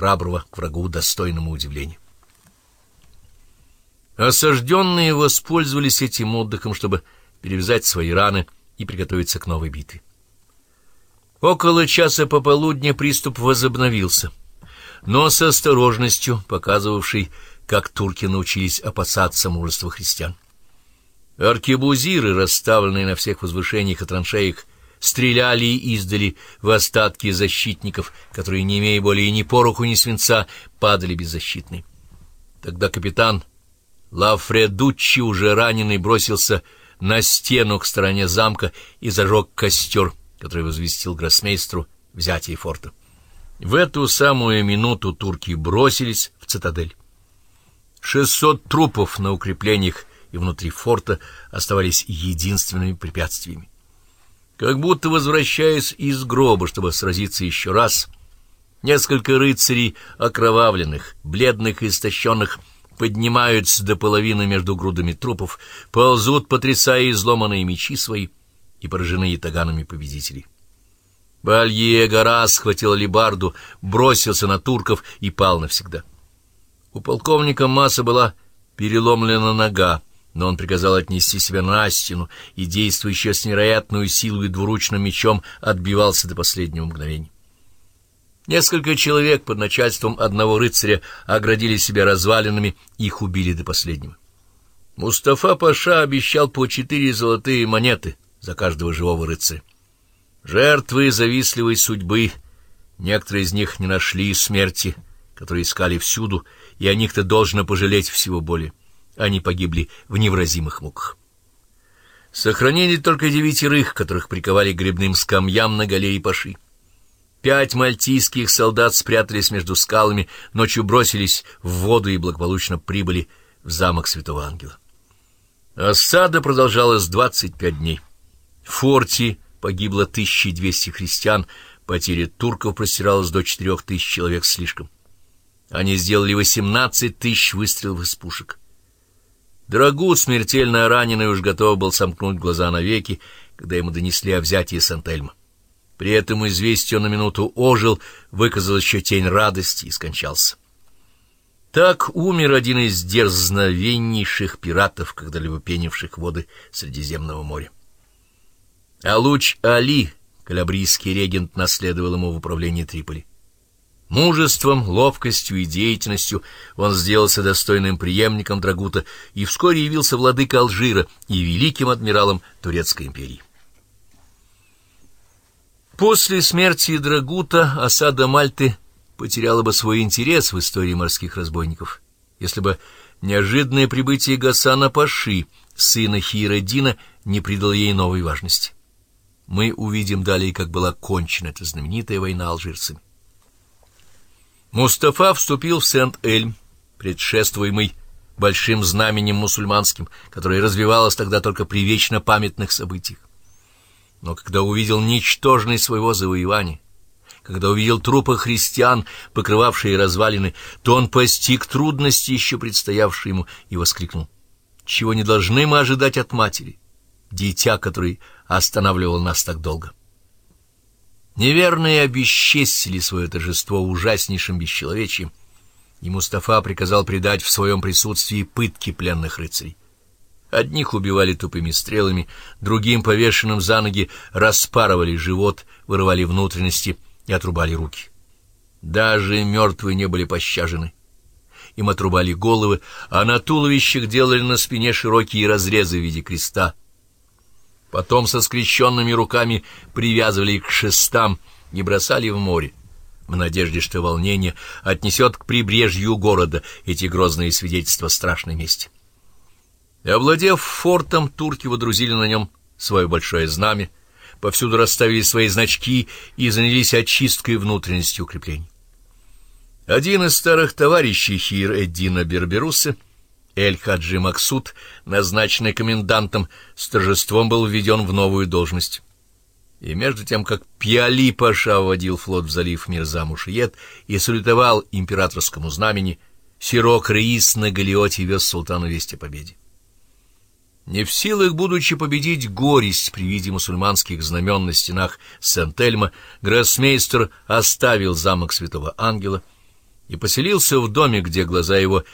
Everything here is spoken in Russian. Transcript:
храброго к врагу достойному удивления. Осажденные воспользовались этим отдыхом, чтобы перевязать свои раны и приготовиться к новой битве. Около часа пополудня приступ возобновился, но с осторожностью, показывавшей, как турки научились опасаться мужества христиан. Аркебузиры, расставленные на всех возвышениях и траншеях, стреляли и издали в остатки защитников, которые, не имея более ни пороху, ни свинца, падали беззащитные. Тогда капитан Лафредуччи, уже раненый, бросился на стену к стороне замка и зажег костер, который возвестил гроссмейстру взятие форта. В эту самую минуту турки бросились в цитадель. Шестьсот трупов на укреплениях и внутри форта оставались единственными препятствиями. Как будто возвращаясь из гроба, чтобы сразиться еще раз, несколько рыцарей, окровавленных, бледных и истощенных, поднимаются до половины между грудами трупов, ползут, потрясая изломанные мечи свои и пораженные таганами победителей. Балье гора схватил алебарду, бросился на турков и пал навсегда. У полковника Масса была переломлена нога, но он приказал отнести себя на стену и, действующий с невероятной силой двуручным мечом, отбивался до последнего мгновения. Несколько человек под начальством одного рыцаря оградили себя развалинами, их убили до последнего. Мустафа Паша обещал по четыре золотые монеты за каждого живого рыцаря. Жертвы завистливой судьбы, некоторые из них не нашли смерти, которые искали всюду, и о них-то должно пожалеть всего более. Они погибли в невразимых муках. Сохранили только девятерых, которых приковали грибным скамьям на галерее Паши. Пять мальтийских солдат спрятались между скалами, ночью бросились в воду и благополучно прибыли в замок Святого Ангела. Осада продолжалась двадцать пять дней. В форте погибло 1200 христиан, потеря турков простиралась до четырех тысяч человек слишком. Они сделали восемнадцать тысяч выстрелов из пушек. Драгут, смертельно раненый, уж готов был сомкнуть глаза навеки, когда ему донесли о взятии Сантельма. При этом известие на минуту ожил, выказал еще тень радости и скончался. Так умер один из дерзновеннейших пиратов, когда-либо пенивших воды Средиземного моря. А луч Али, калабрийский регент, наследовал ему в управлении Триполи. Мужеством, ловкостью и деятельностью он сделался достойным преемником Драгута и вскоре явился владыка Алжира и великим адмиралом Турецкой империи. После смерти Драгута осада Мальты потеряла бы свой интерес в истории морских разбойников, если бы неожиданное прибытие Гасана Паши, сына Хирадина, не придало ей новой важности. Мы увидим далее, как была кончена эта знаменитая война алжирцами. Мустафа вступил в Сент-Эльм, предшествуемый большим знаменем мусульманским, которое развивалось тогда только при вечно памятных событиях. Но когда увидел ничтожность своего завоевания, когда увидел трупы христиан, покрывавшие развалины, то он постиг трудности, еще предстоявшие ему, и воскликнул. «Чего не должны мы ожидать от матери, дитя, который останавливал нас так долго?» Неверные обесчестили свое торжество ужаснейшим бесчеловечием, и Мустафа приказал предать в своем присутствии пытки пленных рыцарей. Одних убивали тупыми стрелами, другим, повешенным за ноги, распарывали живот, вырывали внутренности и отрубали руки. Даже мертвые не были пощажены. Им отрубали головы, а на туловищах делали на спине широкие разрезы в виде креста — Потом со скрещенными руками привязывали к шестам и бросали в море, в надежде, что волнение отнесет к прибрежью города эти грозные свидетельства страшной мести. Овладев фортом, турки водрузили на нем свое большое знамя, повсюду расставили свои значки и занялись очисткой внутренности укреплений. Один из старых товарищей Хир-Эддина Берберуса — Эль-Хаджи Максут, назначенный комендантом, с торжеством был введен в новую должность. И между тем, как Пиали Паша вводил флот в залив Мирза-Мушиет и салютовал императорскому знамени, Сирок Раис на Галиоте вез султану весть о победе. Не в силах, будучи победить горесть при виде мусульманских знамен на стенах Сент-Эльма, гроссмейстер оставил замок Святого Ангела и поселился в доме, где глаза его